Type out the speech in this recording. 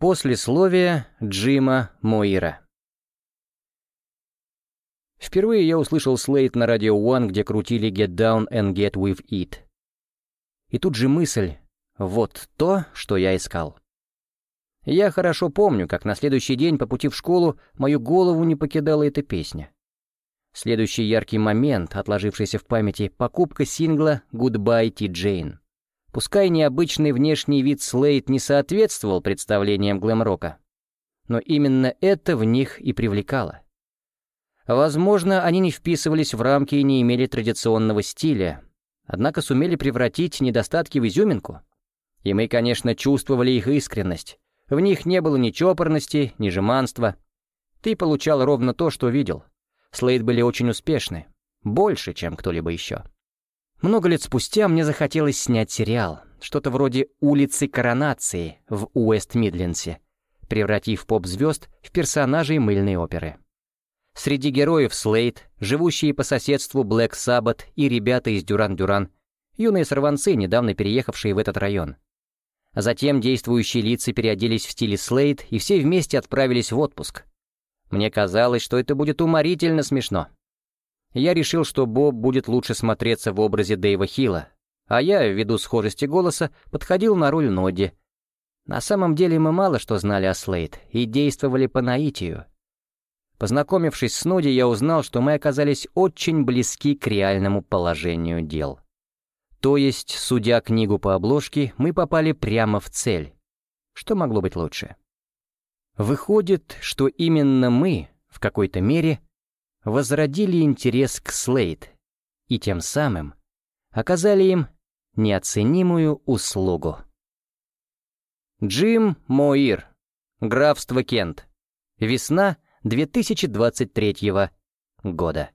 Послесловие Джима Моира Впервые я услышал Слейд на радио One, где крутили «Get Down and Get With It». И тут же мысль «Вот то, что я искал». Я хорошо помню, как на следующий день по пути в школу мою голову не покидала эта песня. Следующий яркий момент, отложившийся в памяти, покупка сингла «Goodbye, Ти Джейн». Пускай необычный внешний вид Слейд не соответствовал представлениям глэм-рока, но именно это в них и привлекало. Возможно, они не вписывались в рамки и не имели традиционного стиля, однако сумели превратить недостатки в изюминку. И мы, конечно, чувствовали их искренность. В них не было ни чопорности, ни жеманства. Ты получал ровно то, что видел. Слейд были очень успешны. Больше, чем кто-либо еще. Много лет спустя мне захотелось снять сериал, что-то вроде «Улицы коронации» в Уэст-Мидлендсе, превратив поп-звезд в персонажей мыльной оперы. Среди героев Слейд, живущие по соседству Блэк Саббат и ребята из Дюран-Дюран, юные сорванцы, недавно переехавшие в этот район. Затем действующие лица переоделись в стиле Слейд и все вместе отправились в отпуск. Мне казалось, что это будет уморительно смешно. Я решил, что Боб будет лучше смотреться в образе Дэйва Хилла, а я, ввиду схожести голоса, подходил на роль Нодди. На самом деле мы мало что знали о Слейд и действовали по наитию. Познакомившись с Ноди, я узнал, что мы оказались очень близки к реальному положению дел. То есть, судя книгу по обложке, мы попали прямо в цель. Что могло быть лучше? Выходит, что именно мы, в какой-то мере, возродили интерес к Слейд и тем самым оказали им неоценимую услугу. Джим Моир, графство Кент, весна 2023 года.